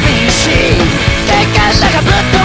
寂しい。手がしゃがぶっと